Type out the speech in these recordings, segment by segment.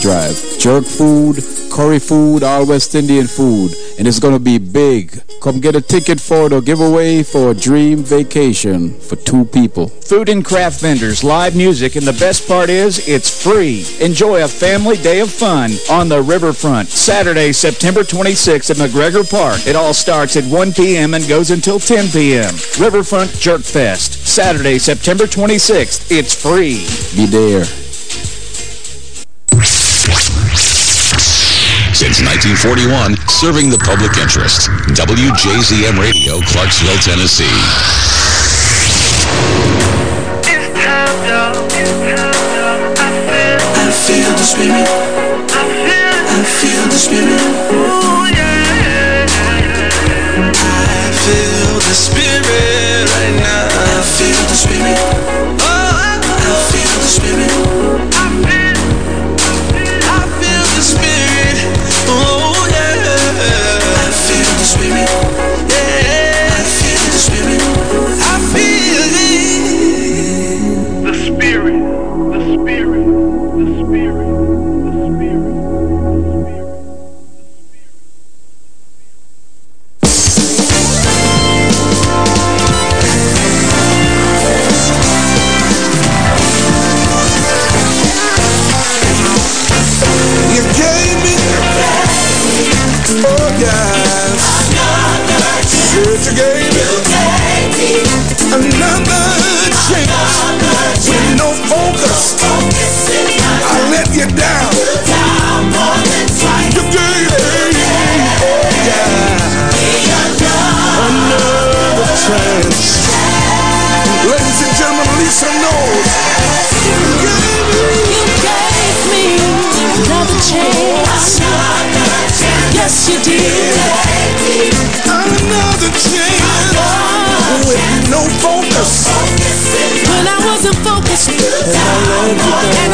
Drive. Jerk food, curry food, all West Indian food. And it's going to be big. Come get a ticket for the giveaway for a dream vacation for two people. Food and craft vendors, live music, and the best part is it's free. Enjoy a family day of fun on the riverfront. Saturday, September 26th at McGregor Park. It all starts at 1 p.m. and goes until 10 p.m. Riverfront Jerk Fest. Saturday, September 26th. It's free. Be there. Since 1941, serving the public interest. WJZM Radio, Clarksville, Tennessee. I feel the spirit. I feel the spirit. Ooh, yeah. I feel the spirit Yes, you did. Another chance with no focus. When I wasn't focused, and I let you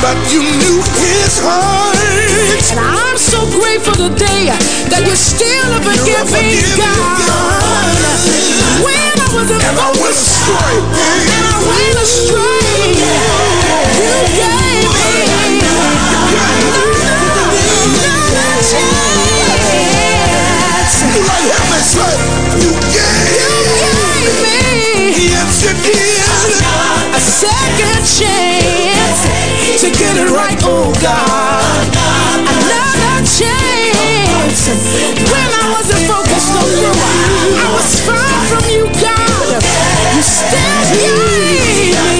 but you knew his heart. And I'm so grateful today that you're still a forgiving God. When I was a And I went astray. and I went astray, you gave me another chance. Like heaven say, you gave me Yes, you did. a second chance to get it right, oh God. Another chance. When I wasn't focused on you, I was far from you, God. You still gave me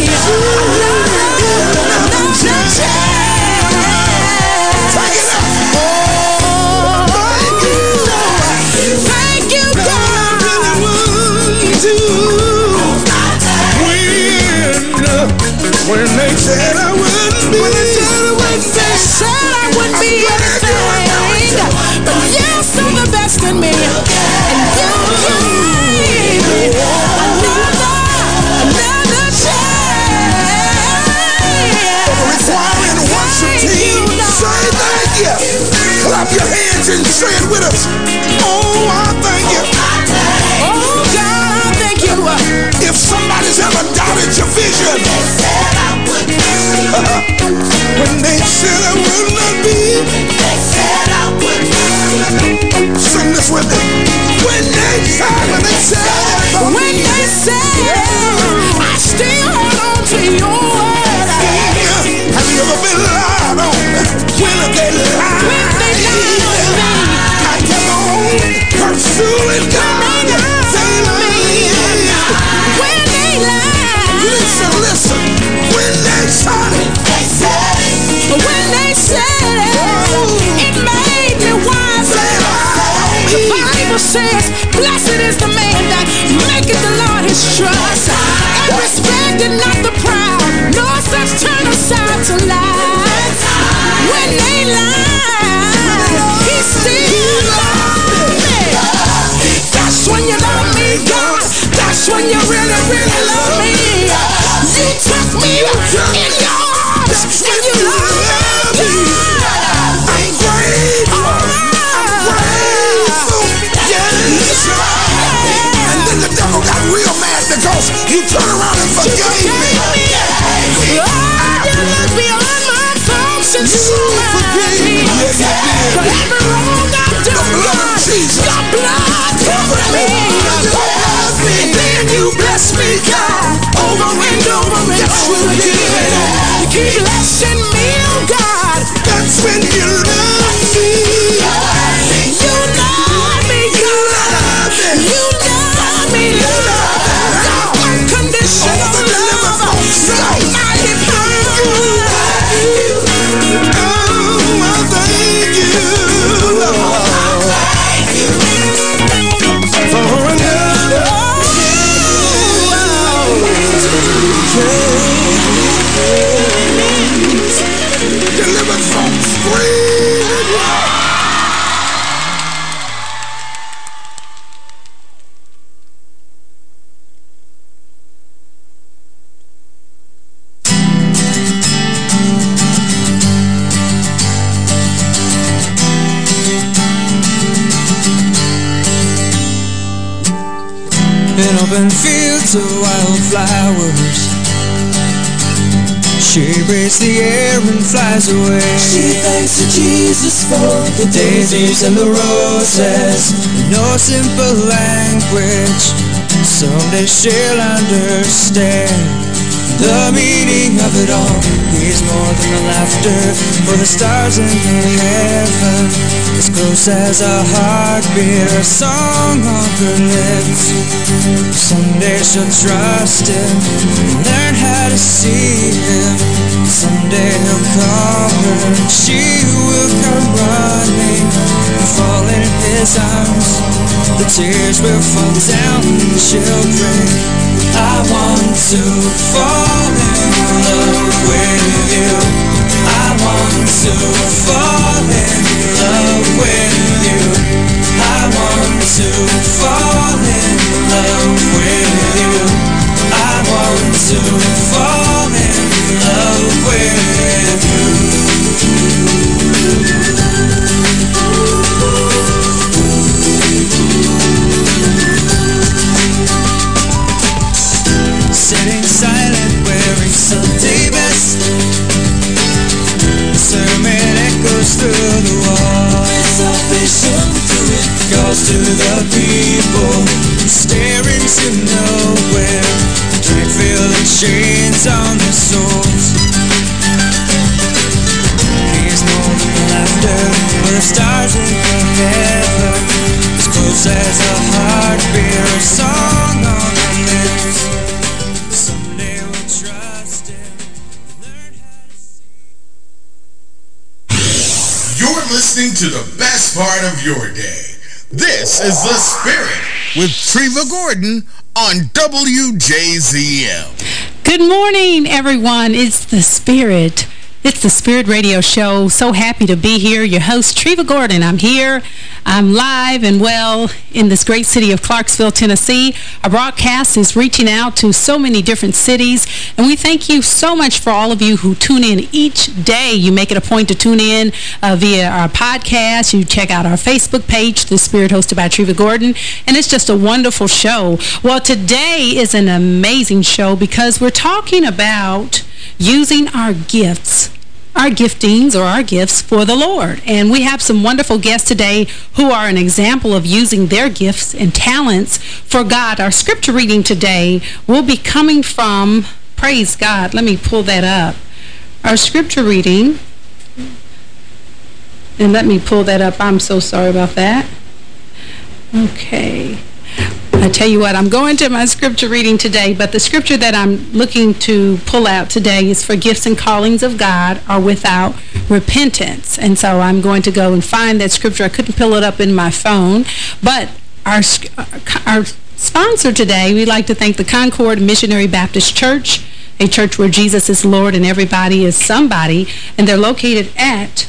Daisies and the roses No simple language. Someday she'll understand the meaning of it all is more than the laughter For the stars in the heaven As close as a heartbeat A song on her lips. Someday she'll trust him Learn how to see him. Someday he'll call her She will come running Fall in his arms. The tears will fall down and she'll pray I want to fall in love with you. I want to fall in love with you. I want to fall in love with you. I want to Treva Gordon on WJZM. Good morning, everyone. It's the Spirit. It's the Spirit Radio Show. So happy to be here. Your host, Treva Gordon. I'm here. I'm live and well in this great city of Clarksville, Tennessee. Our broadcast is reaching out to so many different cities. And we thank you so much for all of you who tune in each day. You make it a point to tune in uh, via our podcast. You check out our Facebook page, The Spirit hosted by Treva Gordon. And it's just a wonderful show. Well, today is an amazing show because we're talking about using our gifts our giftings or our gifts for the Lord. And we have some wonderful guests today who are an example of using their gifts and talents for God. Our scripture reading today will be coming from, praise God, let me pull that up. Our scripture reading, and let me pull that up. I'm so sorry about that. Okay. I tell you what, I'm going to my scripture reading today, but the scripture that I'm looking to pull out today is for gifts and callings of God are without repentance. And so I'm going to go and find that scripture. I couldn't pull it up in my phone, But our, our sponsor today, we'd like to thank the Concord Missionary Baptist Church, a church where Jesus is Lord and everybody is somebody, and they're located at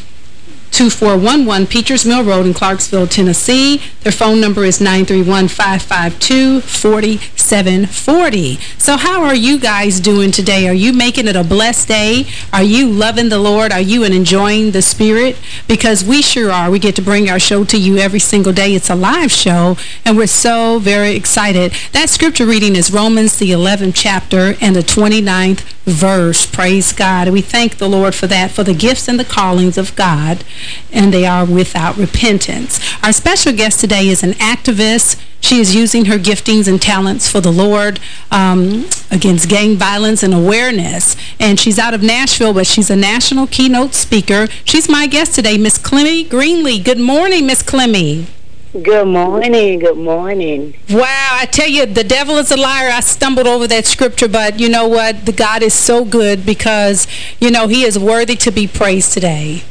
2411 Peachers Mill Road in Clarksville, Tennessee. Their phone number is 931-552-4740. So how are you guys doing today? Are you making it a blessed day? Are you loving the Lord? Are you enjoying the Spirit? Because we sure are. We get to bring our show to you every single day. It's a live show, and we're so very excited. That scripture reading is Romans, the 11th chapter, and the 29th verse. Praise God. We thank the Lord for that, for the gifts and the callings of God and they are without repentance. Our special guest today is an activist. She is using her giftings and talents for the Lord um, against gang violence and awareness. And she's out of Nashville, but she's a national keynote speaker. She's my guest today, Miss Clemmy Greenlee. Good morning, Miss Clemmy. Good morning. Good morning. Wow, I tell you, the devil is a liar. I stumbled over that scripture, but you know what? The God is so good because, you know, he is worthy to be praised today.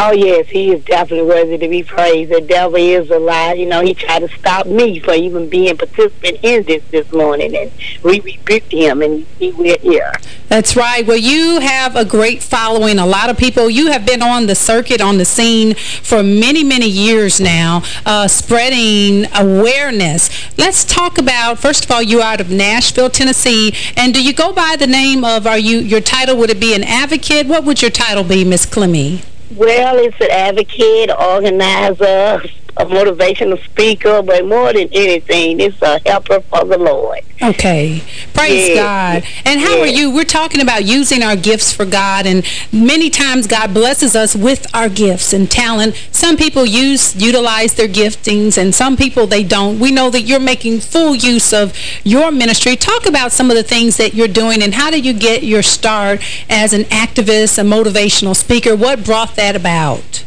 Oh, yes, he is definitely worthy to be praised. The devil is a lie. You know, he tried to stop me from even being participant in this this morning, and we rebuked him, and he we're here. That's right. Well, you have a great following. A lot of people, you have been on the circuit, on the scene for many, many years now, uh, spreading awareness. Let's talk about, first of all, you're out of Nashville, Tennessee, and do you go by the name of, are you, your title, would it be an advocate? What would your title be, Miss Clemmy? Well, it's an advocate, organizer, a motivational speaker, but more than anything, it's a helper for the Lord. Okay. Praise. God. And how are you? We're talking about using our gifts for God, and many times God blesses us with our gifts and talent. Some people use, utilize their giftings, and some people they don't. We know that you're making full use of your ministry. Talk about some of the things that you're doing, and how did you get your start as an activist, a motivational speaker? What brought that about?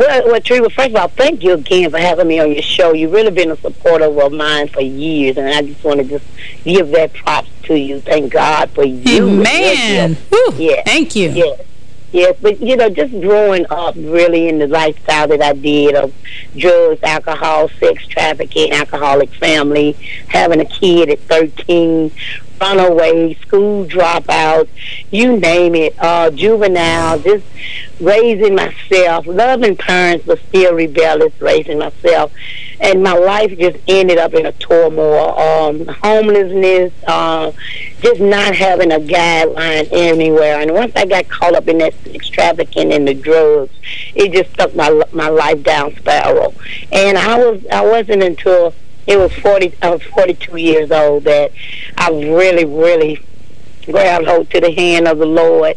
Well, well, Treva, first of all, thank you again for having me on your show. You've really been a supporter of mine for years, and I just want to just give that props to you. Thank God for you. Amen. Yeah. Thank you. Yes. Yes, but, you know, just growing up really in the lifestyle that I did of drugs, alcohol, sex trafficking, alcoholic family, having a kid at 13, runaway, school dropout, you name it, uh, juvenile, just raising myself, loving parents, but still rebellious, raising myself. And my life just ended up in a turmoil, um, homelessness, uh, just not having a guideline anywhere. And once I got caught up in that sex trafficking and the drugs, it just stuck my my life down spiral. And I was I wasn't until it was 40 I was 42 years old that I really really grabbed hold to the hand of the Lord.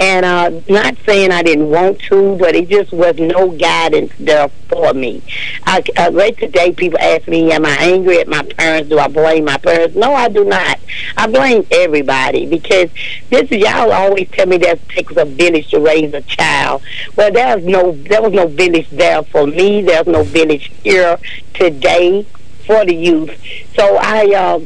And uh, not saying I didn't want to, but it just was no guidance there for me. I, uh, today, people ask me, am I angry at my parents? Do I blame my parents? No, I do not. I blame everybody because this y'all always tell me that it takes a village to raise a child. Well, there's no, there was no village there for me. There's no village here today for the youth. So I, uh,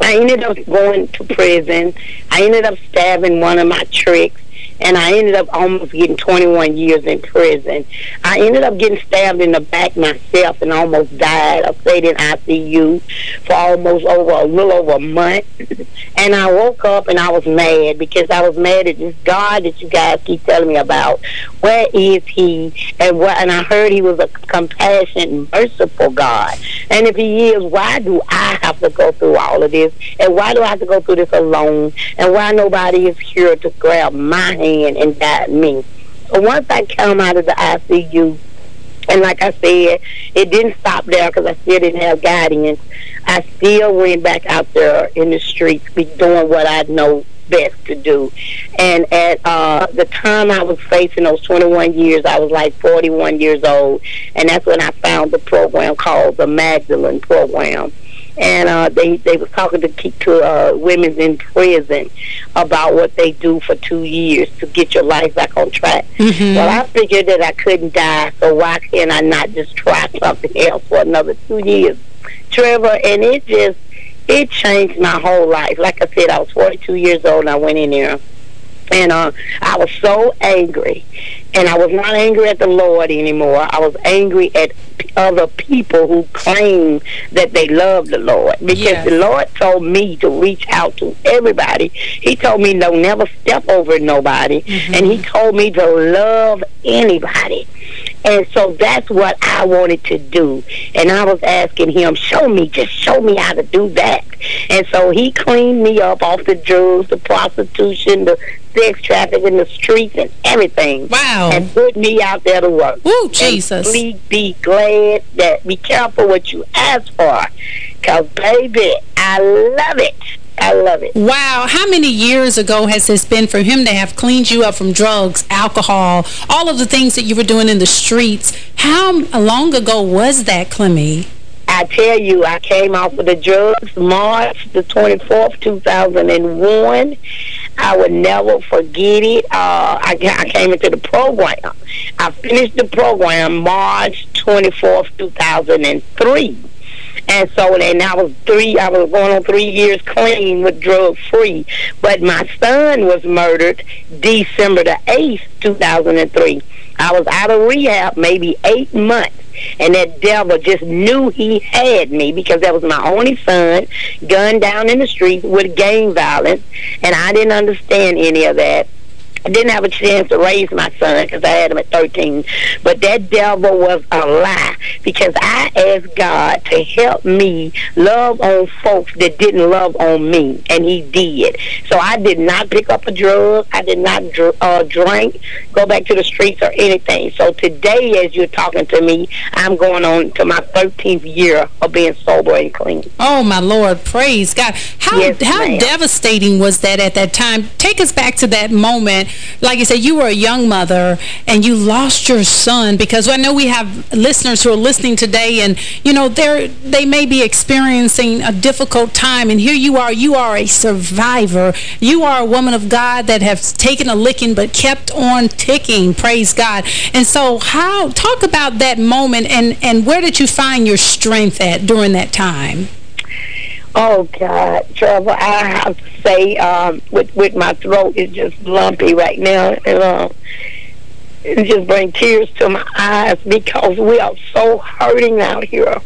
I ended up going to prison. I ended up stabbing one of my tricks, and I ended up almost getting 21 years in prison. I ended up getting stabbed in the back myself and almost died. I stayed in ICU for almost over a little over a month. and I woke up and I was mad because I was mad at this God that you guys keep telling me about. Where is he? And what? And I heard he was a compassionate, merciful God. And if he is, why do I have to go through all of this? And why do I have to go through this alone? And why nobody is here to grab my hand and guide me? Once I come out of the ICU, and like I said, it didn't stop there because I still didn't have guidance. I still went back out there in the streets, be doing what I know best to do. And at uh, the time I was facing those 21 years, I was like 41 years old, and that's when I found the program called the Magdalene Program. And uh, they they was talking to keep to uh, women in prison about what they do for two years to get your life back on track. Mhm. Well, I figured that I couldn't die, so why can't I not just try something else for another two years, Treva? And it just it changed my whole life. Like I said, I was 42 years old and I went in there. And uh, I was so angry. And I was not angry at the Lord anymore. I was angry at other people who claim that they love the Lord. Because Yes. the Lord told me to reach out to everybody. He told me don't never step over nobody. Mm-hmm. And He told me to love anybody. And so that's what I wanted to do. And I was asking him, show me, just show me how to do that. And so he cleaned me up off the drugs, the prostitution, the sex trafficking, in the streets, and everything. Wow. And put me out there to work. Ooh, And Jesus. please be glad that, be careful what you ask for. Because, baby, I love it. I love it. Wow, how many years ago has this been for him to have cleaned you up from drugs, alcohol, all of the things that you were doing in the streets? How long ago was that, Clemmy? I tell you, I came off of the drugs March the 24th, 2001. I would never forget it. Uh, I, I came into the program. I finished the program March 24th, 2003. And so then I was three, I was going on three years clean with drug free. But my son was murdered December the 8th, 2003. I was out of rehab maybe eight months. And that devil just knew he had me because that was my only son, gunned down in the street with gang violence. And I didn't understand any of that. I didn't have a chance to raise my son because I had him at 13. But that devil was a lie because I asked God to help me love on folks that didn't love on me, and He did. So I did not pick up a drug. I did not dr- uh, drink, go back to the streets or anything. So today, as you're talking to me, I'm going on to my 13th year of being sober and clean. Oh, my Lord, praise God. How, Yes, how devastating was that at that time? Take us back to that moment. Like you said, you were a young mother and you lost your son because I know we have listeners who are listening today and, you know, they're, they may be experiencing a difficult time and here you are, you are a survivor. You are a woman of God that has taken a licking but kept on ticking, praise God. And so how, talk about that moment and, and where did you find your strength at during that time? Oh God, Treva, I have to say, um, with with my throat is just lumpy right now, and um, it just brings tears to my eyes because we are so hurting out here.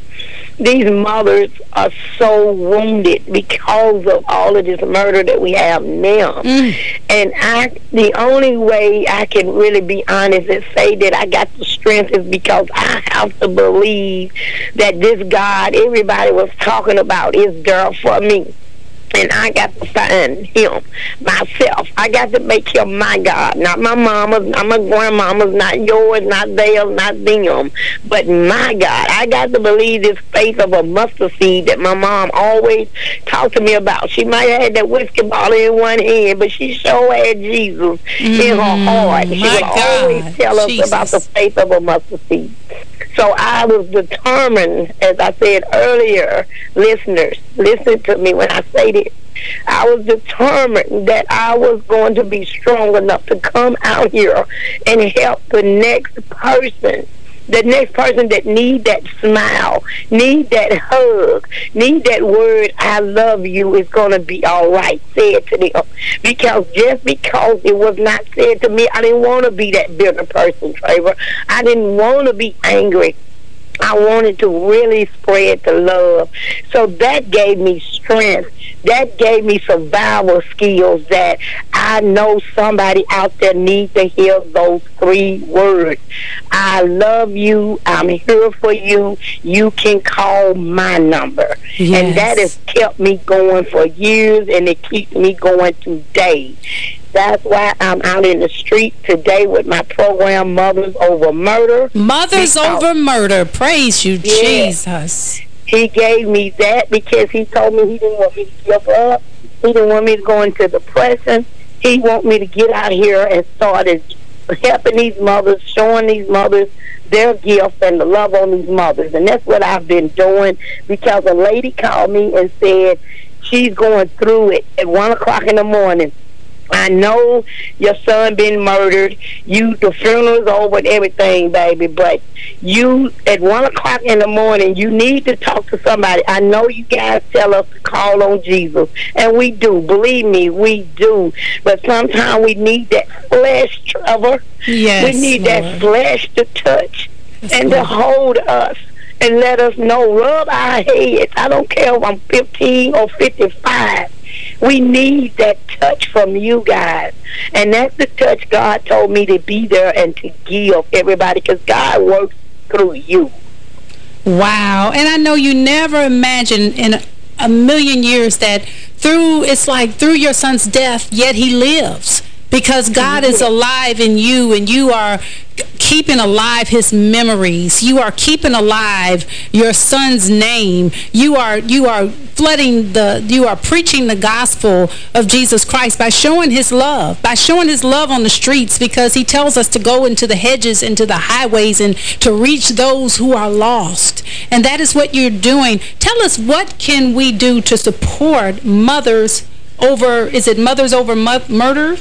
These mothers are so wounded because of all of this murder that we have now. Mm. And I, the only way I can really be honest and say that I got the strength is because I have to believe that this God everybody was talking about is there for me. And I got to find him myself. I got to make him my God, not my mama's, not my grandmama's, not yours, not theirs, not them, but my God. I got to believe this faith of a mustard seed that my mom always talked to me about. She might have had that whiskey bottle in one hand, but she sure had Jesus in her mm-hmm. heart. She would God, always tell us about the faith of a mustard seed. So I was determined, as I said earlier, listeners, listen to me when I say this. I was determined that I was going to be strong enough to come out here and help the next person the next person that need that smile, need that hug, need that word, I love you, is going to be all right, said to them. Because just because it was not said to me, I didn't want to be that bitter person, Treva. I didn't want to be angry. I wanted to really spread the love. So that gave me strength. That gave me survival skills that I know somebody out there needs to hear those three words. I love you. I'm here for you. You can call my number. Yes. And that has kept me going for years and it keeps me going today. That's why I'm out in the street today with my program Mothers Over Murder. Mothers Because- over murder. Praise you, Yeah. Jesus. he gave me that because he told me he didn't want me to give up. He didn't want me to go into depression. He want me to get out here and start helping these mothers, showing these mothers their gift and the love on these mothers. And that's what I've been doing because a lady called me and said she's going through it at 1 o'clock in the morning. I know your son been murdered. You, the funeral's over and everything, baby. But you, at one o'clock in the morning, you need to talk to somebody. I know you guys tell us to call on Jesus, and we do. Believe me, we do. But sometimes we need that flesh, Treva. Yes, we need Lord. that flesh to touch and to hold us and let us know, rub our heads. I don't care if I'm 15 or 55. We need that touch from you guys. And that's the touch God told me to be there and to give everybody because God works through you. Wow. And I know you never imagined in a, a million years that through, it's like through your son's death, yet he lives. Because God is alive in you and you are keeping alive his memories. You are keeping alive your son's name. You are you are flooding the you are preaching the gospel of Jesus Christ by showing his love, by showing his love on the streets because he tells us to go into the hedges into the highways and to reach those who are lost. And that is what you're doing. Tell us what can we do to support mothers over is it mothers over mu murder?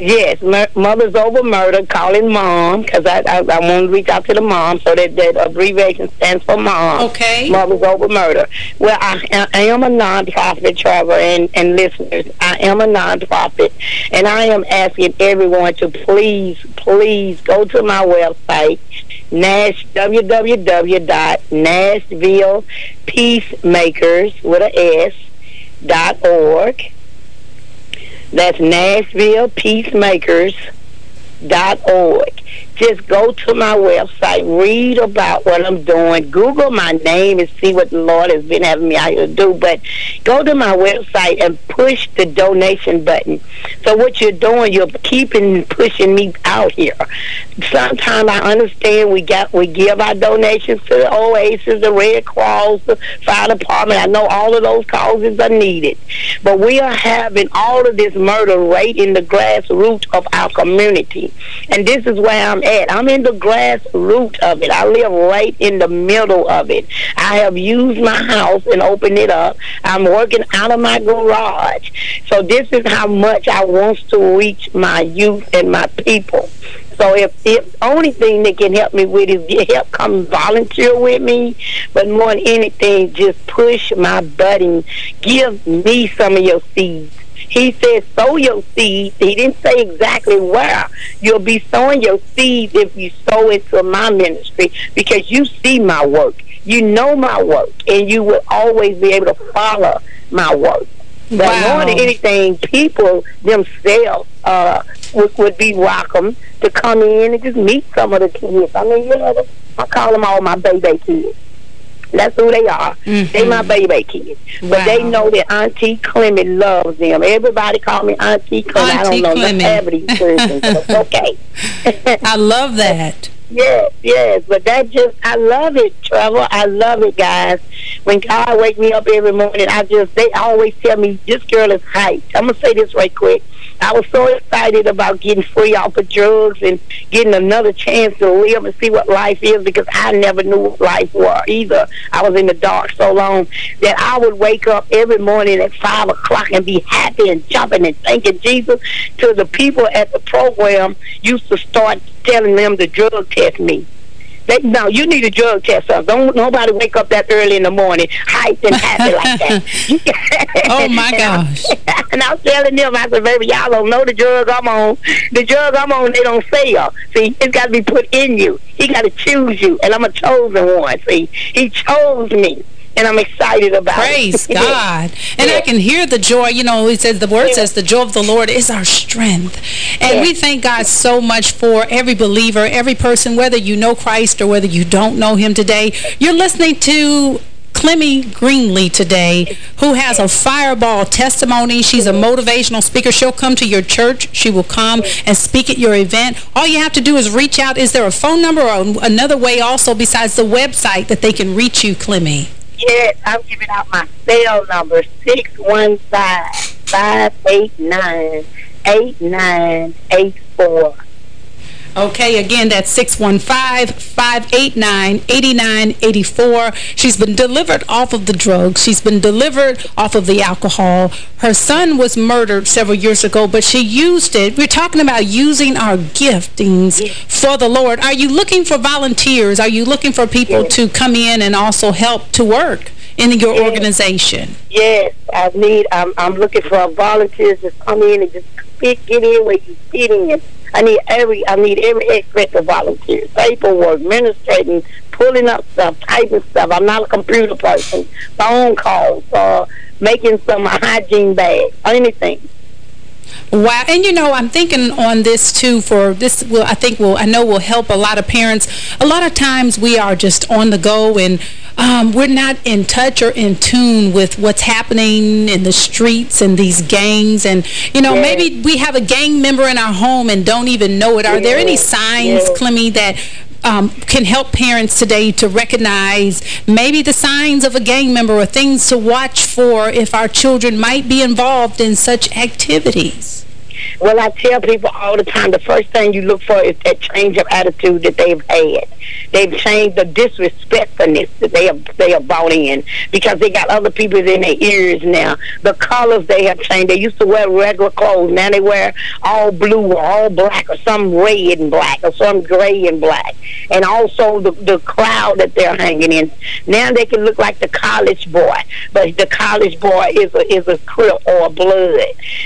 Yes, Mother's Over Murder, calling mom, because I, I, I want to reach out to the mom, so that, that abbreviation stands for mom. Okay. Mother's Over Murder. Well, I, I am a nonprofit, Treva, and, and listeners. I am a nonprofit, and I am asking everyone to please, please go to my website, Nash, www.nashvillepeacemakers, with a S, dot org. That's Nashville Peacemakers dot org. Just go to my website, read about what I'm doing, Google my name and see what the Lord has been having me out here to do. But go to my website and push the donation button. So what you're doing, you're keeping pushing me out here. Sometimes I understand we got we give our donations to the Oasis, the Red Cross, the fire department. I know all of those causes are needed. But we are having all of this murder right in the grassroots of our community. And this is where I'm at. I'm in the grassroots of it. I live right in the middle of it. I have used my house and opened it up. I'm working out of my garage. So this is how much I want to reach my youth and my people. So if if only thing that can help me with is help come volunteer with me, but more than anything, just push my button. Give me some of your seeds. He said, sow your seed. He didn't say exactly where. You'll be sowing your seed if you sow into my ministry because you see my work. You know my work, and you will always be able to follow my work. But Wow. more than anything, people themselves uh, would, would be welcome to come in and just meet some of the kids. I mean, you know, I call them all my baby kids. That's who they are. Mm-hmm. They my baby kids. But they know that Auntie Clement loves them. Everybody call me Auntie Clement. I Auntie don't know Clement. half of these but it's okay. I love that. Yes, yes, but that just, I love it, Treva. I love it, guys. When God wake me up every morning, I just, they always tell me, this girl is hyped. I'm going to say this right quick. I was so excited about getting free off of drugs and getting another chance to live and see what life is because I never knew what life was either. I was in the dark so long that I would wake up every morning at 5 o'clock and be happy and jumping and thanking Jesus to the people at the program used to start telling them to drug test me. They, no, you need a drug test. Son. Don't nobody wake up that early in the morning, hyped and happy like that. Oh, my gosh. and I was telling them, I said, baby, y'all don't know the drug I'm on. The drug I'm on, they don't sell. See, it's got to be put in you. He got to choose you, and I'm a chosen one. See, he chose me, and I'm excited about Praise it. God. And I can hear the joy. You know, he says the word says the joy of the Lord is our strength. And we thank God so much for every believer, every person, whether you know Christ or whether you don't know him today. You're listening to Clemmy Greenlee today, who has a fireball testimony. She's a motivational speaker. She'll come to your church. She will come and speak at your event. All you have to do is reach out. Is there a phone number or another way also besides the website that they can reach you, Clemmy? Yes, I'm giving out my cell number, 615-589-8984. Okay, again, that's 615-589-8984. She's been delivered off of the drugs. She's been delivered off of the alcohol. Her son was murdered several years ago, but she used it. We're talking about using our giftings for the Lord. Are you looking for volunteers? Are you looking for people to come in and also help to work in your organization? Yes, I need. I'm, I'm looking for volunteers to come in and just fit, get in where you fit in. I need every. I need every aspect of volunteers. Paperwork, administrating, pulling up stuff, typing stuff. I'm not a computer person. Phone calls, uh, making some hygiene bags, anything. Wow. And, you know, I'm thinking on this, too, for this, will I think will, I know will help a lot of parents. A lot of times we are just on the go and um, we're not in touch or in tune with what's happening in the streets and these gangs. And, you know, maybe we have a gang member in our home and don't even know it. Are there any signs. Clemmy, that um, can help parents today to recognize maybe the signs of a gang member or things to watch for if our children might be involved in such activities? Well, I tell people all the time, the first thing you look for is that change of attitude that they've had. They've changed the disrespectfulness that they have they have brought in because they got other people in their ears now. The colors they have changed. They used to wear regular clothes. Now they wear all blue or all black or some red and black or some gray and black. And also the the crowd that they're hanging in. Now they can look like the college boy, but the college boy is a is a crip or a blood.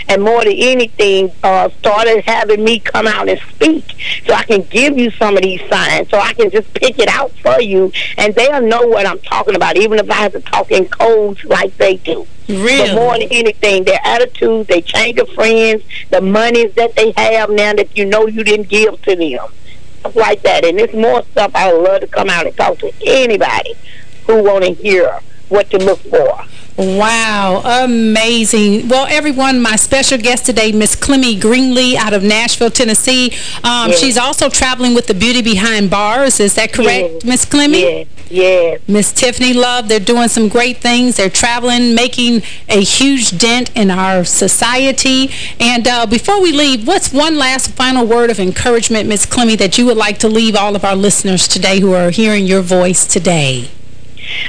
And more than anything, uh, started having me come out and speak so I can give you some of these signs so I can just pick it out for you and they'll know what I'm talking about even if I have to talk in codes like they do. Really? But more than anything, their attitudes, they change of friends, the monies that they have now that you know you didn't give to them. Stuff like that. And it's more stuff I would love to come out and talk to anybody who want to hear what to look for. Wow, amazing. Well, everyone, my special guest today, Miss Clemmy Greenlee out of Nashville, Tennessee. Um, Yes. She's also traveling with the Beauty Behind Bars. Is that correct, Yes. Miss Clemmy? Yes, yes. Miss Tiffany Love, they're doing some great things. They're traveling, making a huge dent in our society. And uh, before we leave, what's one last final word of encouragement, Miss Clemmy, that you would like to leave all of our listeners today who are hearing your voice today?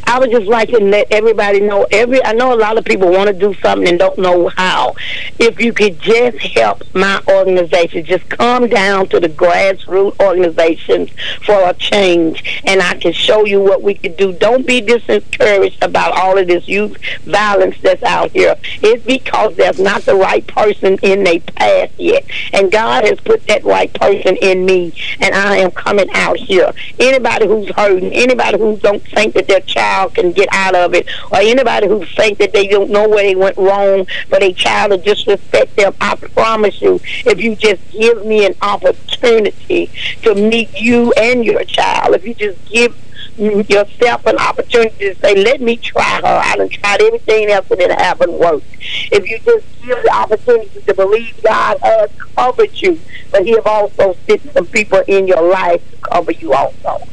I would just like to let everybody know. Every I know a lot of people want to do something and don't know how. If you could just help my organization, just come down to the grassroots organizations for a change, and I can show you what we could do. Don't be discouraged about all of this youth violence that's out here. It's because there's not the right person in their path yet, and God has put that right person in me, and I am coming out here. Anybody who's hurting, anybody who don't think that their child can get out of it, or anybody who think that they don't know where they went wrong, but a child will disrespect them, I promise you, if you just give me an opportunity to meet you and your child, if you just give yourself an opportunity to say, let me try her. I done tried everything else and it haven't worked. If you just give the opportunity to believe God has covered you, but he have also sent some people in your life to cover you also.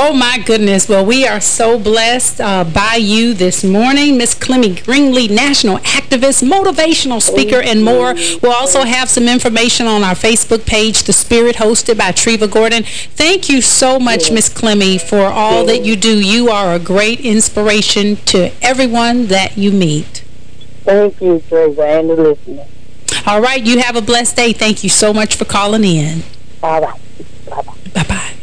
Oh, my goodness. Well, we are so blessed uh, by you this morning. Miss Clemmy Greenlee, national activist, motivational speaker, and more. We'll also have some information on our Facebook page, The Spirit, hosted by Treva Gordon. Thank you so much, Miss Clemmy, for all that you do. You are a great inspiration to everyone that you meet. Thank you, Treva, and the listeners. All right. You have a blessed day. Thank you so much for calling in. Bye-bye. Bye-bye.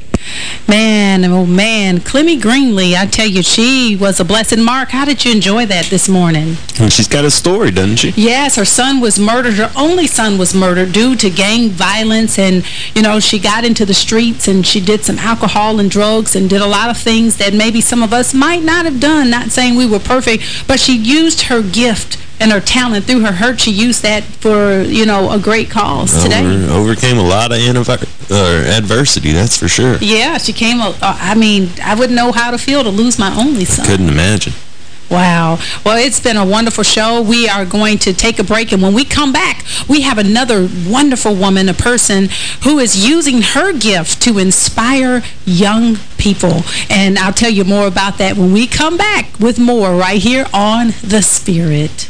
Man, oh man, Clemmy Greenlee, I tell you, she was a blessing. Mark, how did you enjoy that this morning? And she's got a story, doesn't she? Yes, her son was murdered. Her only son was murdered due to gang violence. And, you know, she got into the streets and she did some alcohol and drugs and did a lot of things that maybe some of us might not have done. Not saying we were perfect, but she used her gift and her talent through her hurt. She used that for, you know, a great cause today. Overcame a lot of or adversity, that's for sure. Yeah, she came, uh, I mean, I wouldn't know how to feel to lose my only son. I Couldn't imagine. Wow. Well, it's been a wonderful show. We are going to take a break, and when we come back, we have another wonderful woman, a person who is using her gift to inspire young people. And I'll tell you more about that when we come back with more right here on The Spirit.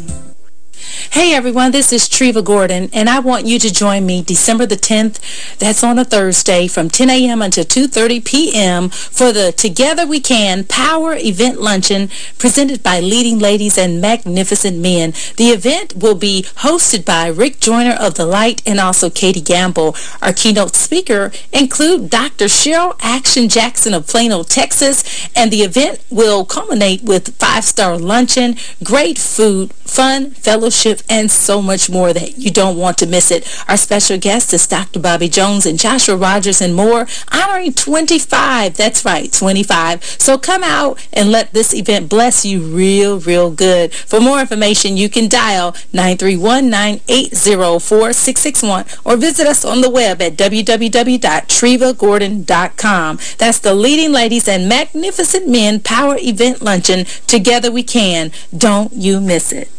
Hey everyone, this is Treva Gordon, and I want you to join me December the 10th, that's on a Thursday, from 10 a.m. until 2.30 p.m. for the Together We Can Power Event Luncheon presented by Leading Ladies and Magnificent Men. The event will be hosted by Rick Joyner of The Light and also Katie Gamble. Our keynote speaker include Dr. Cheryl Action Jackson of Plano, Texas, and the event will culminate with five-star luncheon, great food, fun, fellowship, and so much more that you don't want to miss it. Our special guest is Dr. Bobby Jones and Joshua Rogers and more, honoring 25. That's right, 25. So come out and let this event bless you real, real good. For more information, you can dial 931-980-4661 or visit us on the web at www.trevagordon.com. That's the Leading Ladies and Magnificent Men Power Event Luncheon. Together we can. Don't you miss it.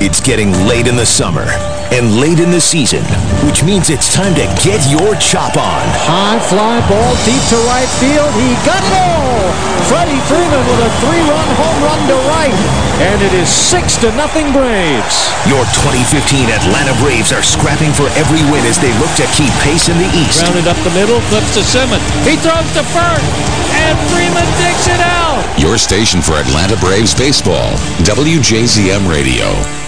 It's getting late in the summer and late in the season, which means it's time to get your chop on. High fly ball deep to right field. He got it all. Freddie Freeman with a three-run home run to right. And it is six to nothing Braves. Your 2015 Atlanta Braves are scrapping for every win as they look to keep pace in the East. Grounded up the middle, flips to Simmons. He throws to first, and Freeman digs it out. Your station for Atlanta Braves baseball, WJZM Radio.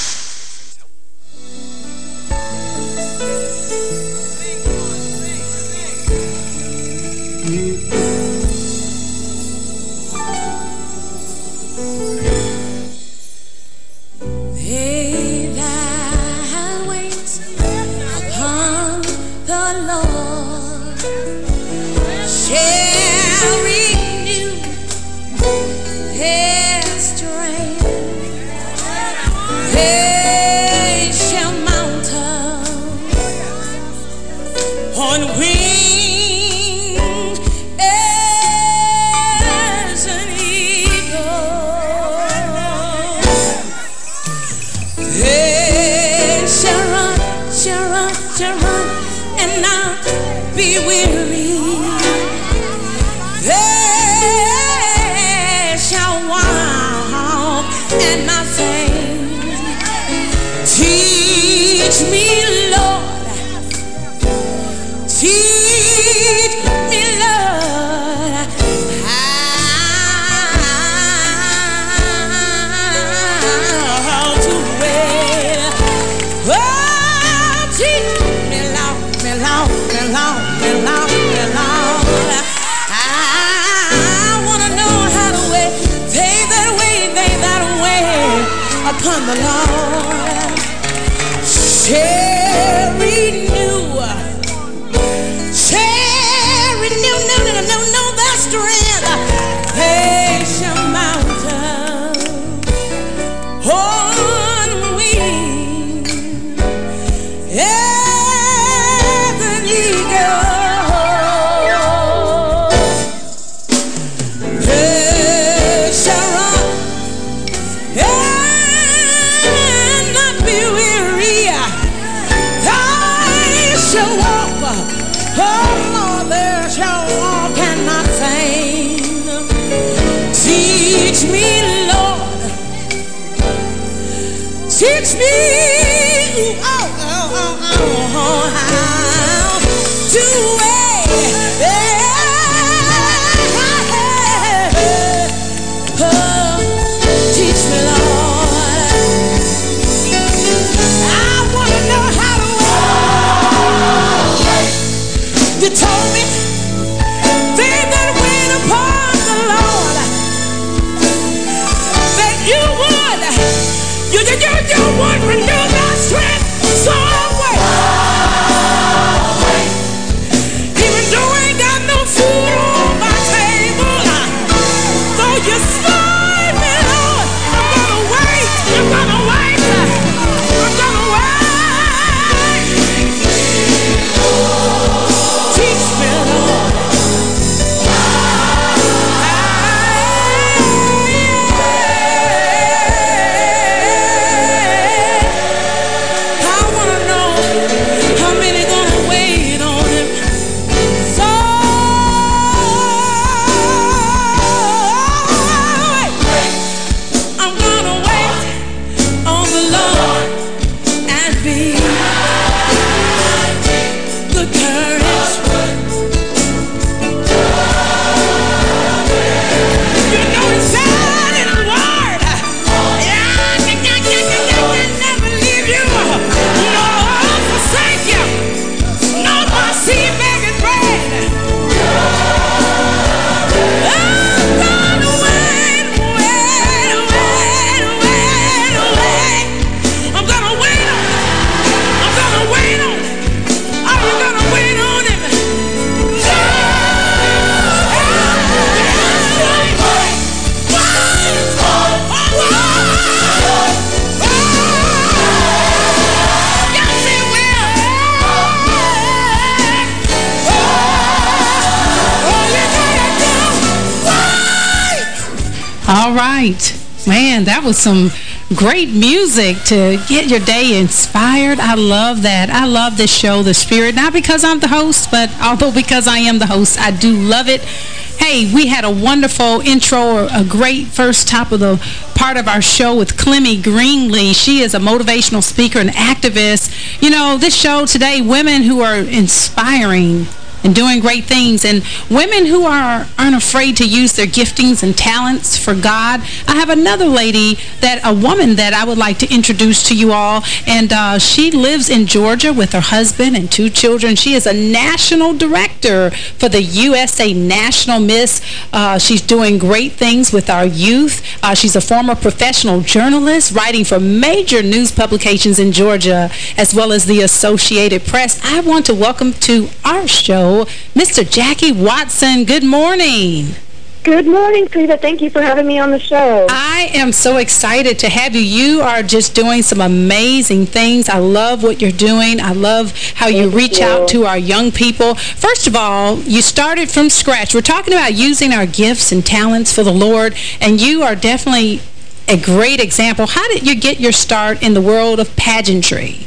Man, that was some great music to get your day inspired. I love that. I love this show, The Spirit, not because I'm the host, but although because I am the host, I do love it. Hey, we had a wonderful intro, a great first top of the part of our show with Clemmy Greenlee. She is a motivational speaker and activist. You know, this show today, women who are inspiring and doing great things and women who are aren't afraid to use their giftings and talents for God. I have another lady that a woman that I would like to introduce to you all and uh, she lives in Georgia with her husband and two children. She is a national director for the USA National Miss. Uh, she's doing great things with our youth. Uh, she's a former professional journalist writing for major news publications in Georgia as well as the Associated Press. I want to welcome to our show Mr. Jackie Watson. Good morning. Good morning, Treva. Thank you for having me on the show. I am so excited to have you. You are just doing some amazing things. I love what you're doing. I love how you reach you. out to our young people. First of all, you started from scratch. We're talking about using our gifts and talents for the Lord, and you are definitely a great example. How did you get your start in the world of pageantry?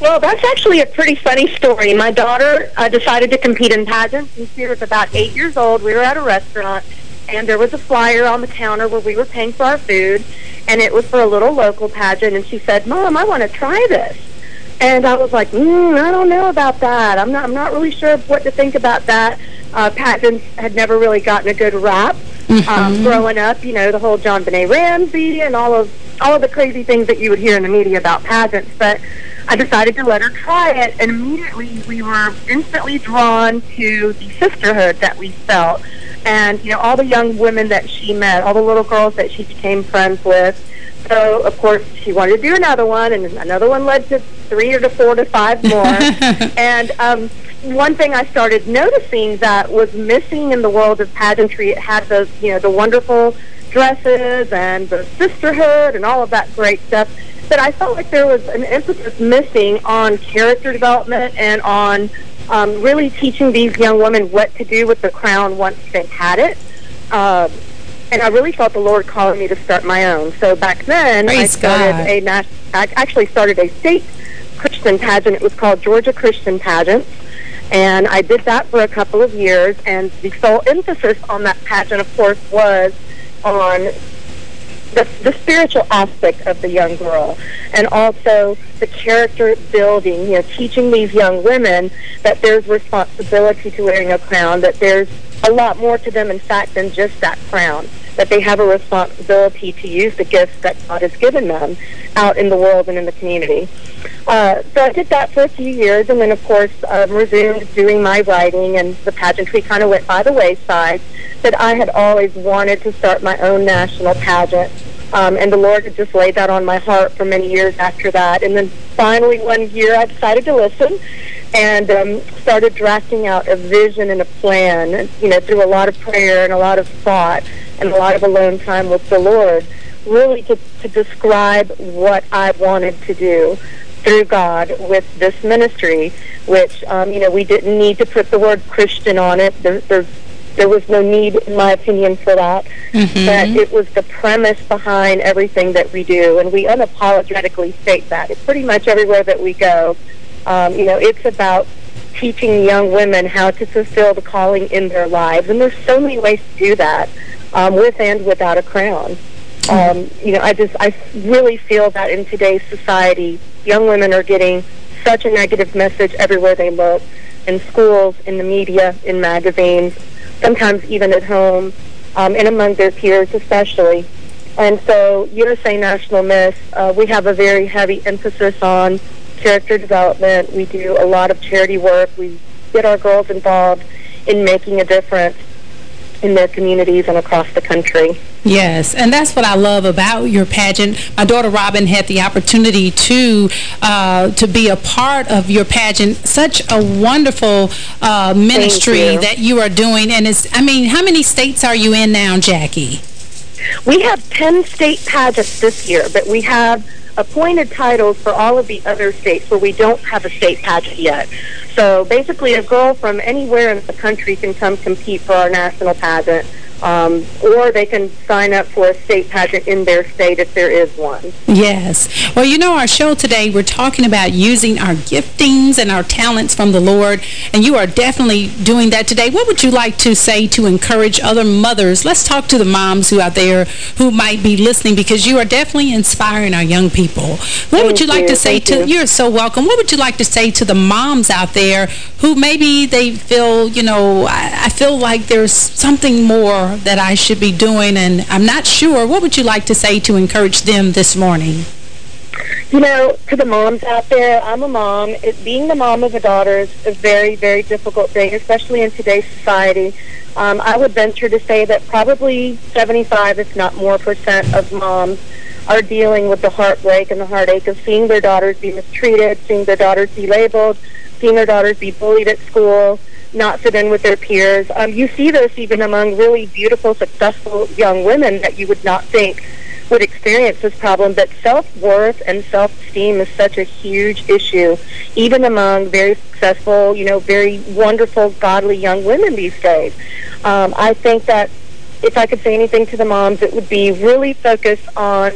Well, that's actually a pretty funny story. My daughter uh, decided to compete in pageants, and she was about eight years old. We were at a restaurant, and there was a flyer on the counter where we were paying for our food, and it was for a little local pageant. And she said, "Mom, I want to try this." And I was like, mm, "I don't know about that. I'm not. I'm not really sure what to think about that." Uh, pageants had never really gotten a good rap um, growing up. You know, the whole JonBenét Ramsey and all of all of the crazy things that you would hear in the media about pageants, but. I decided to let her try it, and immediately we were instantly drawn to the sisterhood that we felt. And, you know, all the young women that she met, all the little girls that she became friends with. So, of course, she wanted to do another one, and another one led to three or to four to five more. and um, one thing I started noticing that was missing in the world of pageantry, it had those, you know, the wonderful dresses and the sisterhood and all of that great stuff but I felt like there was an emphasis missing on character development and on um, really teaching these young women what to do with the crown once they had it. Um, and I really felt the Lord calling me to start my own. So back then, I started God. a nas- I actually started a state Christian pageant. It was called Georgia Christian Pageants. And I did that for a couple of years. And the sole emphasis on that pageant, of course, was on the, the spiritual aspect of the young girl and also the character building, you know, teaching these young women that there's responsibility to wearing a crown, that there's a lot more to them, in fact, than just that crown, that they have a responsibility to use the gifts that God has given them out in the world and in the community. Uh, so I did that for a few years, and then, of course, um, resumed doing my writing, and the pageantry kind of went by the wayside. But I had always wanted to start my own national pageant. Um, and the Lord had just laid that on my heart for many years after that. And then finally one year I decided to listen and um, started drafting out a vision and a plan, you know, through a lot of prayer and a lot of thought and a lot of alone time with the Lord, really to, to describe what I wanted to do through God with this ministry, which, um, you know, we didn't need to put the word Christian on it. There, there's there was no need, in my opinion, for that. Mhm. But it was the premise behind everything that we do, and we unapologetically state that. It's pretty much everywhere that we go. Um, you know, it's about teaching young women how to fulfill the calling in their lives, and there's so many ways to do that, um, with and without a crown. Um, you know, I just I really feel that in today's society, young women are getting such a negative message everywhere they look, in schools, in the media, in magazines, sometimes even at home, um, and among their peers especially. And so, USA National Miss, uh, we have a very heavy emphasis on character development. We do a lot of charity work. We get our girls involved in making a difference in their communities and across the country. Yes, and that's what I love about your pageant. My daughter Robin had the opportunity to uh, to be a part of your pageant. Such a wonderful uh, ministry you. that you are doing. And it's, I mean, how many states are you in now, Jackie? We have 10 state pageants this year, but we have appointed titles for all of the other states where we don't have a state pageant yet. So basically a girl from anywhere in the country can come compete for our national pageant. Um, or they can sign up for a state pageant in their state if there is one. Yes. Well, you know, our show today, we're talking about using our giftings and our talents from the Lord, and you are definitely doing that today. What would you like to say to encourage other mothers? Let's talk to the moms who out there who might be listening, because you are definitely inspiring our young people. What would you like you. to say Thank to, you. you're so welcome. What would you like to say to the moms out there who maybe they feel, you know, I, I feel like there's something more that I should be doing, and I'm not sure. What would you like to say to encourage them this morning? You know, to the moms out there, I'm a mom. It, being the mom of a daughter is a very, very difficult thing, especially in today's society. Um, I would venture to say that probably 75, if not more percent of moms are dealing with the heartbreak and the heartache of seeing their daughters be mistreated, seeing their daughters be labeled, seeing their daughters be bullied at school, not fit in with their peers. Um, you see this even among really beautiful, successful young women that you would not think would experience this problem, but self-worth and self-esteem is such a huge issue, even among very successful, you know, very wonderful, godly young women these days. Um, I think that if I could say anything to the moms, it would be really focus on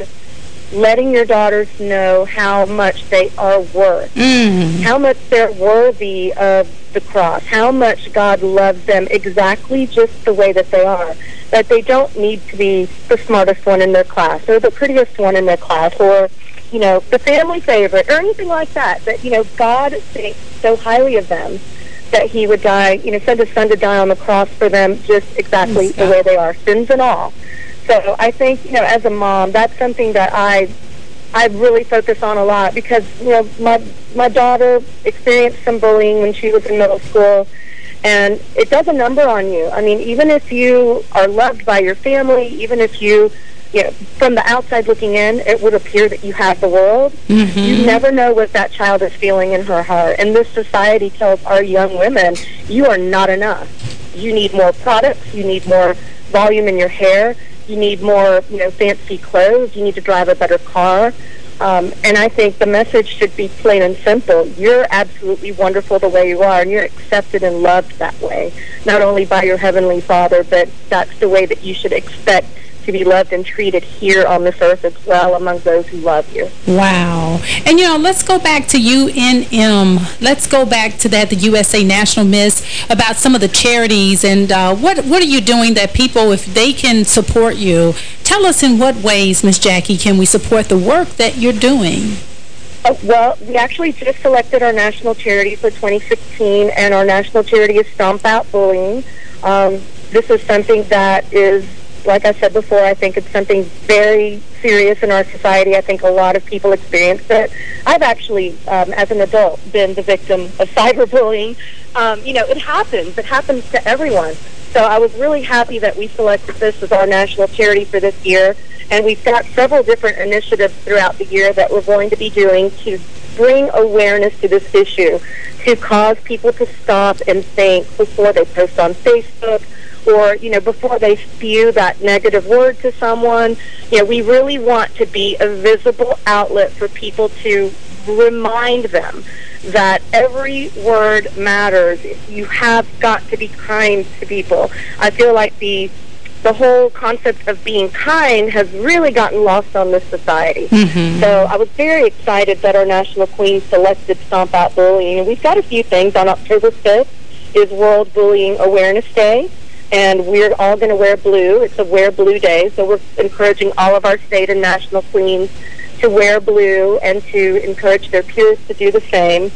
letting your daughters know how much they are worth, mm-hmm. how much they're worthy of the cross, how much God loves them exactly just the way that they are. That they don't need to be the smartest one in their class or the prettiest one in their class or, you know, the family favorite or anything like that. That, you know, God thinks so highly of them that he would die, you know, send his son to die on the cross for them just exactly Yes, the way they are, sins and all. So I think, you know, as a mom, that's something that I I really focus on a lot because, you know, my my daughter experienced some bullying when she was in middle school and it does a number on you. I mean, even if you are loved by your family, even if you you know, from the outside looking in, it would appear that you have the world. Mm-hmm. You never know what that child is feeling in her heart. And this society tells our young women, you are not enough. You need more products. You need more volume in your hair. You need more, you know, fancy clothes. You need to drive a better car. Um, and I think the message should be plain and simple. You're absolutely wonderful the way you are, and you're accepted and loved that way, not only by your Heavenly Father, but that's the way that you should expect to be loved and treated here on this earth as well among those who love you. Wow. And, you know, let's go back to UNM. Let's go back to that, the USA National Miss, about some of the charities and uh, what what are you doing that people, if they can support you, tell us in what ways, Miss Jackie, can we support the work that you're doing? Uh, well, we actually just selected our national charity for 2016, and our national charity is Stomp Out Bullying. Um, this is something that is like I said before, I think it's something very serious in our society. I think a lot of people experience it. I've actually, um, as an adult, been the victim of cyberbullying. Um, you know, it happens. It happens to everyone. So I was really happy that we selected this as our national charity for this year. And we've got several different initiatives throughout the year that we're going to be doing to bring awareness to this issue, to cause people to stop and think before they post on Facebook or, you know, before they spew that negative word to someone. You know, we really want to be a visible outlet for people to remind them that every word matters. You have got to be kind to people. I feel like the the whole concept of being kind has really gotten lost on this society. Mhm. So I was very excited that our national queen selected Stomp Out Bullying. And we've got a few things. On October 5th is World Bullying Awareness Day. And we're all going to wear blue. It's a Wear Blue Day. So we're encouraging all of our state and national queens to wear blue and to encourage their peers to do the same.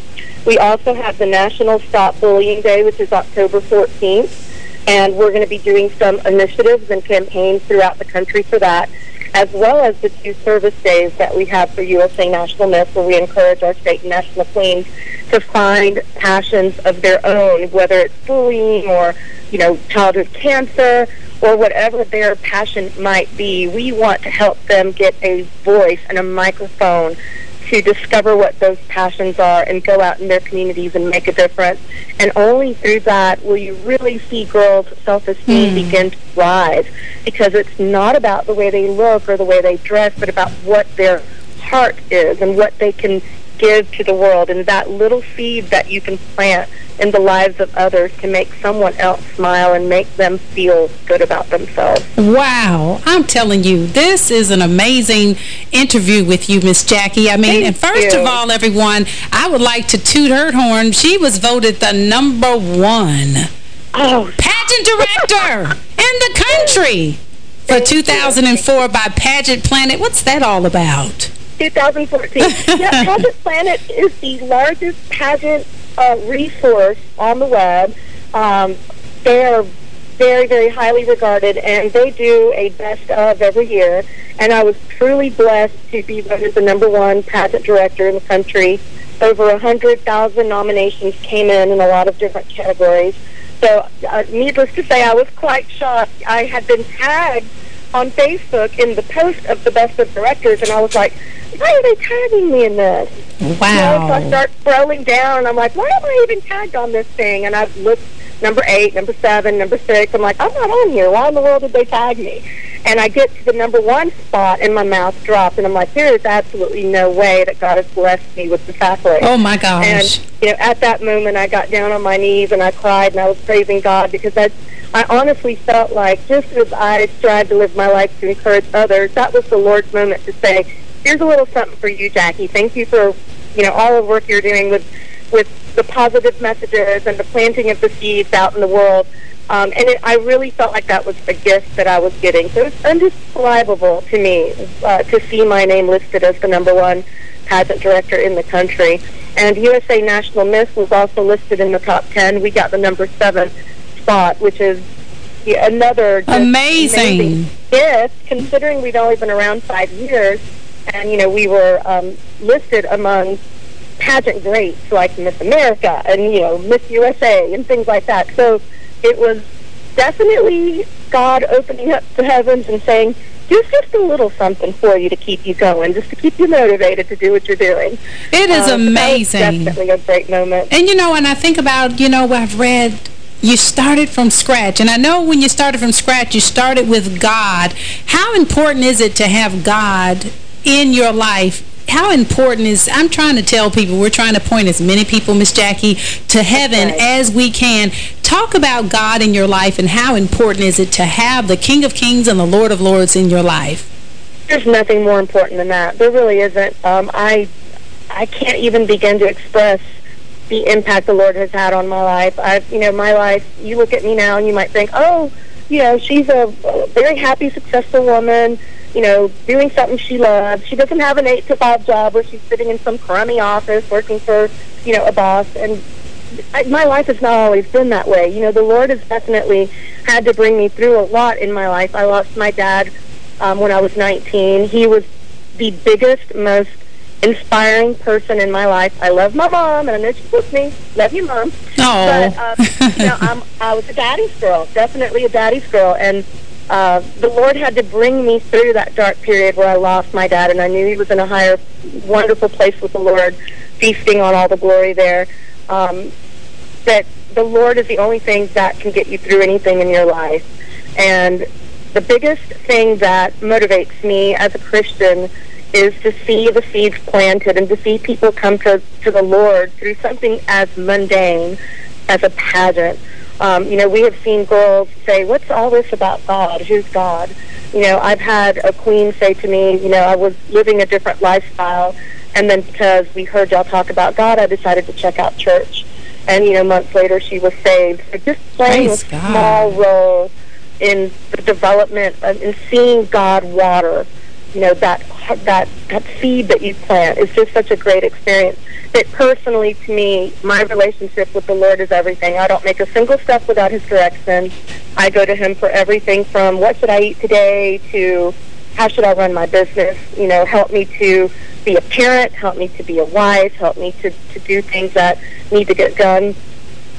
We also have the National Stop Bullying Day, which is October 14th and we're going to be doing some initiatives and campaigns throughout the country for that, as well as the two service days that we have for USA National Miss, where we encourage our state and national queens to find passions of their own, whether it's bullying or, you know, childhood cancer or whatever their passion might be. We want to help them get a voice and a microphone to discover what those passions are and go out in their communities and make a difference. And only through that will you really see girls' self-esteem Hmm. begin to rise because it's not about the way they look or the way they dress, but about what their heart is and what they can give to the world. And that little seed that you can plant in the lives of others can make someone else smile and make them feel good about themselves. Wow. I'm telling you, this is an amazing interview with you, Miss Jackie. I mean, and first you. of all, everyone, I would like to toot her horn. She was voted the number one oh. pageant director in the country for 2004 by Pageant Planet. What's that all about? 2014. yeah, Pageant Planet is the largest pageant uh, resource on the web. Um, they are very, very highly regarded, and they do a best of every year. And I was truly blessed to be voted the number one pageant director in the country. Over a 100,000 nominations came in in a lot of different categories. So, uh, needless to say, I was quite shocked. I had been tagged on Facebook in the post of the best of directors, and I was like, why are they tagging me in this? Wow. You know, so I start scrolling down, and I'm like, why am I even tagged on this thing? And I've looked number eight, number seven, number six. I'm like, I'm not on here. Why in the world did they tag me? And I get to the number one spot, and my mouth drops, and I'm like, there is absolutely no way that God has blessed me with this accolade. Oh, my gosh. And, you know, at that moment, I got down on my knees, and I cried, and I was praising God, because I, I honestly felt like just as I strive to live my life to encourage others, that was the Lord's moment to say, here's a little something for you, Jackie. Thank you for, you know, all the work you're doing with, with the positive messages and the planting of the seeds out in the world. Um, and it, I really felt like that was a gift that I was getting. So it's undescribable to me uh, to see my name listed as the number one pageant director in the country. And USA National Miss was also listed in the top 10. We got the number seven spot, which is another just Amazing. gift, considering we'd only been around five years. And, you know, we were um, listed among pageant greats like Miss America and, you know, Miss USA and things like that. So it was definitely God opening up the heavens and saying, here's just a little something for you to keep you going, just to keep you motivated to do what you're doing. It is was amazing. definitely a great moment. And, you know, and I think about, you know, I've read you started from scratch. And I know when you started from scratch, you started with God. How important is it to have God in your life? How important is, I'm trying to tell people, we're trying to point as many people, Miss Jackie, to heaven right. as we can. Talk about God in your life and how important is it to have the King of Kings and the Lord of Lords in your life? There's nothing more important than that. There really isn't. Um, I I can't even begin to express the impact the Lord has had on my life. I've, you know, my life. You look at me now, and you might think, oh, you know, she's a, a very happy, successful woman. You know, doing something she loves. She doesn't have an eight to five job where she's sitting in some crummy office working for, you know, a boss. And I, my life has not always been that way. You know, the Lord has definitely had to bring me through a lot in my life. I lost my dad um, when I was 19. He was the biggest, most inspiring person in my life. I love my mom, and I know she's with me. Love you, mom. Oh. But, uh, you know, I'm, I was a daddy's girl, definitely a daddy's girl, and uh, the Lord had to bring me through that dark period where I lost my dad, and I knew he was in a higher, wonderful place with the Lord, feasting on all the glory there. Um, that the Lord is the only thing that can get you through anything in your life. And the biggest thing that motivates me as a Christian is to see the seeds planted and to see people come to, to the Lord through something as mundane as a pageant. Um, you know, we have seen girls say, what's all this about God? Who's God? You know, I've had a queen say to me, you know, I was living a different lifestyle, and then because we heard y'all talk about God, I decided to check out church. And, you know, months later, she was saved. So just playing Praise a God. small role in the development and in seeing God water, you know, that that that seed that you plant is just such a great experience. That personally, to me, my relationship with the Lord is everything. I don't make a single step without His direction. I go to Him for everything from what should I eat today to how should I run my business. You know, help me to be a parent, help me to be a wife, help me to to do things that need to get done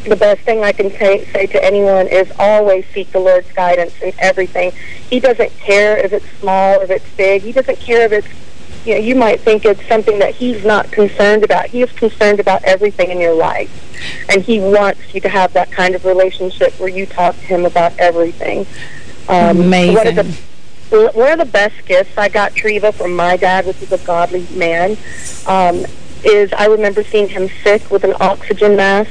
the best thing I can say, say to anyone is always seek the Lord's guidance in everything. He doesn't care if it's small, if it's big. He doesn't care if it's, you know, you might think it's something that he's not concerned about. He is concerned about everything in your life. And he wants you to have that kind of relationship where you talk to him about everything. Um, Amazing. One of, the, one of the best gifts I got, Treva, from my dad, which is a godly man, um, is I remember seeing him sick with an oxygen mask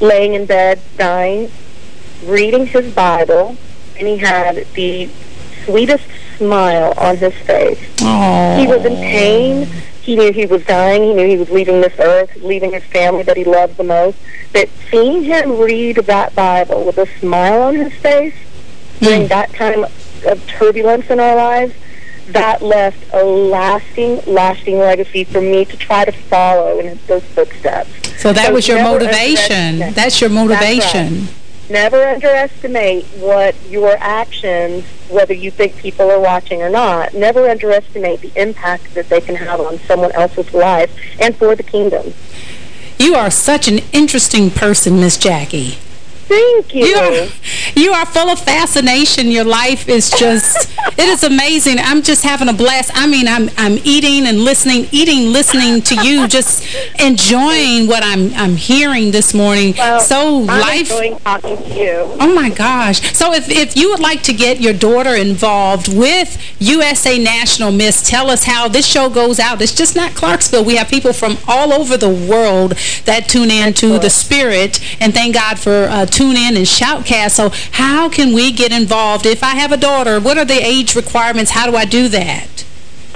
laying in bed, dying, reading his Bible, and he had the sweetest smile on his face. He was in pain. He knew he was dying. He knew he was leaving this earth, leaving his family that he loved the most. But seeing him read that Bible with a smile on his face during hmm. that time of turbulence in our lives, that left a lasting, lasting legacy for me to try to follow in those footsteps. So that was your motivation. That's your That's right. motivation. Never underestimate what your actions, whether you think people are watching or not, never underestimate the impact that they can have on someone else's life and for the kingdom. You are such an interesting person, Miss Jackie. Thank you. You are, you are full of fascination. Your life is just, it is amazing. I'm just having a blast. I mean, I'm I'm eating and listening, eating, listening to you, just enjoying what I'm I'm hearing this morning. so I'm life. enjoying talking to you. Oh my gosh. So if, if you would like to get your daughter involved with USA National Miss, tell us how this show goes out. It's just not Clarksville. We have people from all over the world that tune in to The Spirit, and thank God for uh, Tune In and Shoutcast. So how can we get involved? If I have a daughter, what are the age requirements? How do I do that?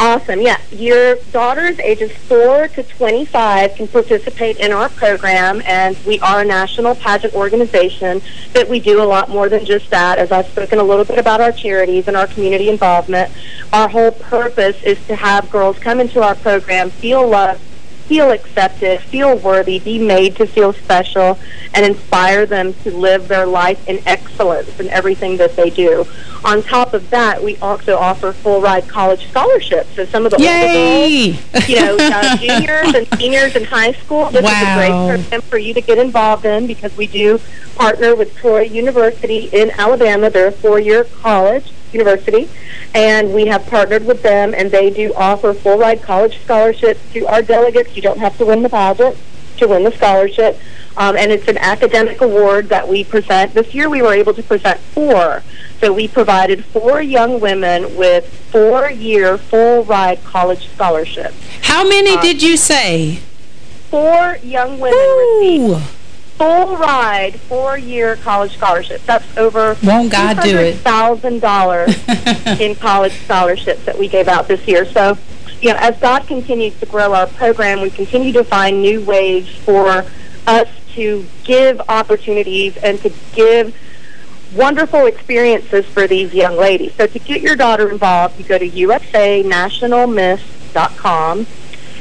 Awesome. Yeah. Your daughters ages 4 to 25 can participate in our program, and we are a national pageant organization, but we do a lot more than just that. As I've spoken a little bit about our charities and our community involvement, our whole purpose is to have girls come into our program, feel loved, feel accepted, feel worthy, be made to feel special, and inspire them to live their life in excellence in everything that they do. On top of that, we also offer full ride college scholarships. So some of the Yay! older girls, you know, uh, juniors and seniors in high school, this is a great program for you to get involved in because we do partner with Troy University in Alabama. They're a four-year college university, and we have partnered with them, and they do offer full ride college scholarships to our delegates. You don't have to win the pageant to win the scholarship, um, and it's an academic award that we present. This year, we were able to present four. So we provided four young women with four-year full ride college scholarships. How many did you say? Four young women received full ride four-year college scholarships. That's over Won't God do it? thousand dollars in college scholarships that we gave out this year. So, you know, as God continues to grow our program, we continue to find new ways for us to give opportunities and to give wonderful experiences for these young ladies. So to get your daughter involved, you go to usanationalmiss.com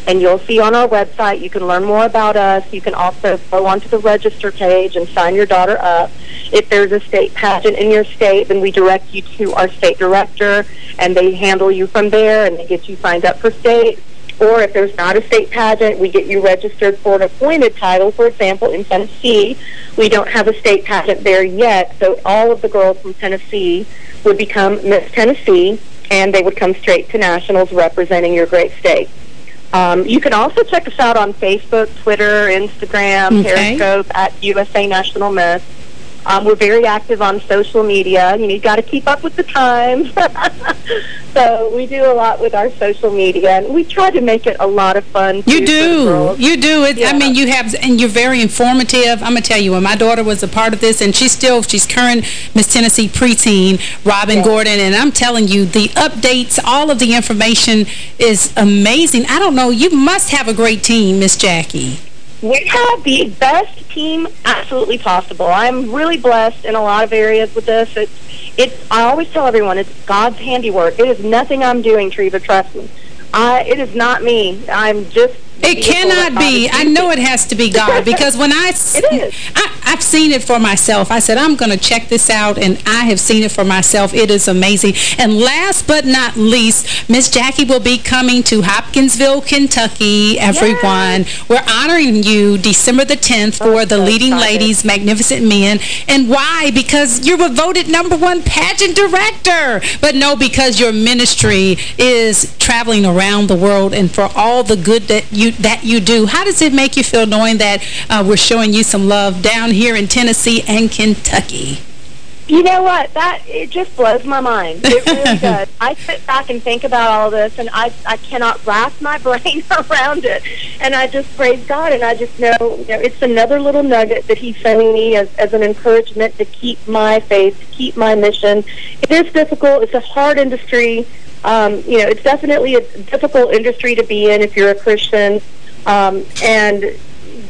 and you'll see on our website, you can learn more about us. You can also go onto the register page and sign your daughter up. If there's a state pageant in your state, then we direct you to our state director, and they handle you from there, and they get you signed up for state. Or if there's not a state pageant, we get you registered for an appointed title. For example, in Tennessee, we don't have a state pageant there yet, so all of the girls from Tennessee would become Miss Tennessee, and they would come straight to nationals representing your great state. Um, you can also check us out on Facebook, Twitter, Instagram, Okay. Periscope at USA National Miss. Um, we're very active on social media. You know, you got to keep up with the times. so we do a lot with our social media, and we try to make it a lot of fun. You too, for the do. You do. It, I mean, you have, and you're very informative. I'm going to tell you, when my daughter was a part of this, and she's still, she's current Miss Tennessee preteen, Robin Gordon, and I'm telling you, the updates, all of the information is amazing. I don't know, you must have a great team, Miss Jackie. We have the best team absolutely possible. I'm really blessed in a lot of areas with this. It's, it's. I always tell everyone it's God's handiwork. It is nothing I'm doing, Treva. Trust me. I. It is not me. I'm just. It cannot be. I know it has to be God because when I, I have seen it for myself. I said I'm going to check this out, and I have seen it for myself. It is amazing. And last but not least, Miss Jackie will be coming to Hopkinsville, Kentucky. Everyone, we're honoring you December the 10th for the leading ladies, magnificent men. And why? Because you were voted number one pageant director. But no, because your ministry is traveling around the world, and for all the good that you that you do. How does it make you feel knowing that uh, we're showing you some love down here in Tennessee and Kentucky? You know what? That it just blows my mind. It really does. I sit back and think about all this, and I I cannot wrap my brain around it. And I just praise God, and I just know, you know it's another little nugget that He's sending me as as an encouragement to keep my faith, to keep my mission. It is difficult. It's a hard industry. Um, you know, it's definitely a difficult industry to be in if you're a Christian. Um, and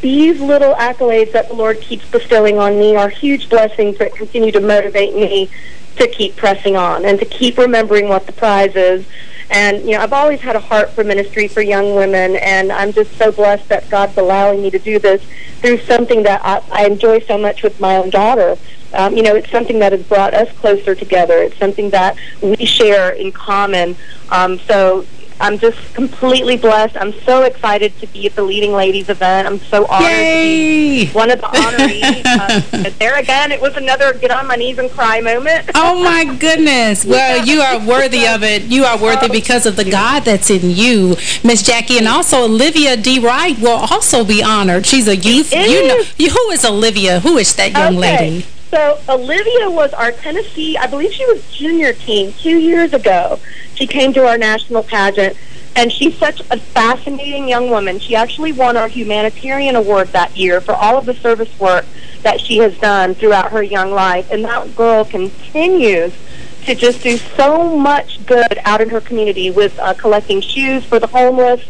these little accolades that the Lord keeps bestowing on me are huge blessings that continue to motivate me to keep pressing on and to keep remembering what the prize is. And, you know, I've always had a heart for ministry for young women, and I'm just so blessed that God's allowing me to do this through something that I, I enjoy so much with my own daughter. Um, you know, it's something that has brought us closer together. It's something that we share in common. Um, so I'm just completely blessed. I'm so excited to be at the Leading Ladies event. I'm so honored to be one of the honorees. uh, there again, it was another get on my knees and cry moment. Oh, my goodness. Well, you are worthy of it. You are worthy because of the God that's in you, Miss Jackie. And also, Olivia D. Wright will also be honored. She's a youth. You know, who is Olivia? Who is that young Okay. lady? So Olivia was our Tennessee, I believe she was junior team two years ago. She came to our national pageant, and she's such a fascinating young woman. She actually won our humanitarian award that year for all of the service work that she has done throughout her young life. And that girl continues to just do so much good out in her community with uh, collecting shoes for the homeless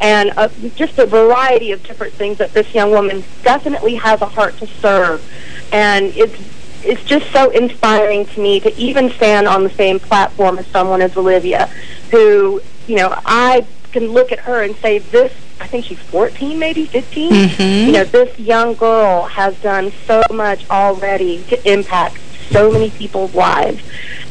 and uh, just a variety of different things that this young woman definitely has a heart to serve. And it's it's just so inspiring to me to even stand on the same platform as someone as Olivia, who, you know, I can look at her and say, this, I think she's 14, maybe 15. Mhm. You know, this young girl has done so much already to impact so many people's lives.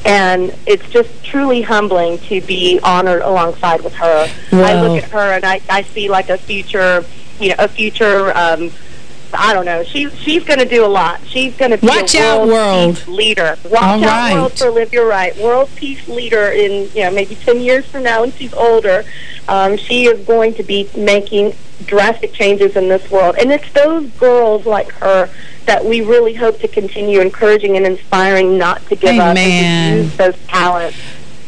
And it's just truly humbling to be honored alongside with her. I look at her and I, I see like a future, you know, a future, um, I don't know. She she's going to do a lot. She's going to be Watch a out, world, world. peace leader. Watch All out, right. world, for Olivia Wright. World peace leader in you know maybe ten years from now when she's older. Um, she is going to be making drastic changes in this world, and it's those girls like her that we really hope to continue encouraging and inspiring not to give up and to use those talents.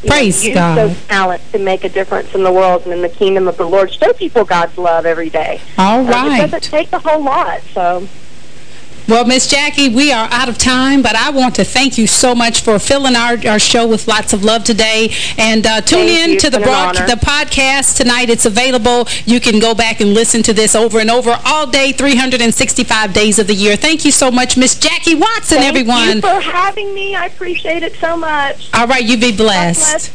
You know, Praise use God. those talents to make a difference in the world and in the kingdom of the Lord. Show people God's love every day. All Um, it doesn't take a whole lot, so... Well, Miss Jackie, we are out of time, but I want to thank you so much for filling our, our show with lots of love today. And uh, tune Thank in you. to the It's been an broad, the podcast tonight. It's available. You can go back and listen to this over and over all day, 365 days of the year. Thank you so much, Miss Jackie Watson, Thank everyone. you for having me. I appreciate it so much. All right, you be blessed.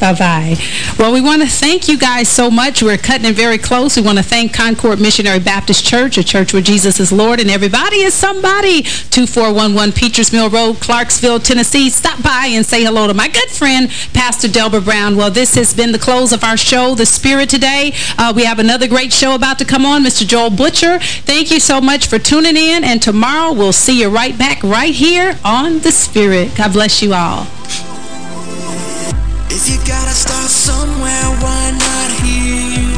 Bye-bye. Well, we want to thank you guys so much. We're cutting it very close. We want to thank Concord Missionary Baptist Church, a church where Jesus is Lord and everybody is somebody. 2411 Peachers Mill Road, Clarksville, Tennessee. Stop by and say hello to my good friend, Pastor Delbert Brown. Well, this has been the close of our show, The Spirit Today. Uh, we have another great show about to come on, Mr. Joel Butcher. Thank you so much for tuning in, and tomorrow we'll see you right back right here on The Spirit. God bless you all. If you gotta start somewhere, why not here?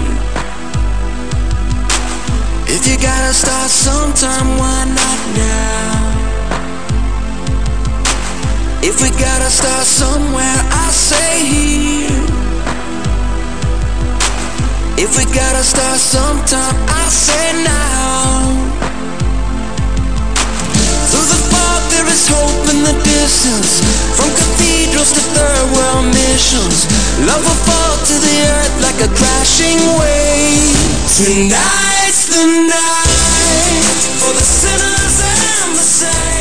If you gotta start sometime, why not now? If we gotta start somewhere, I say here. If we gotta start sometime, I say now. There's hope in the distance From cathedrals to third world missions. Love will fall to the earth like a crashing wave. Tonight's the night For the sinners and the saints.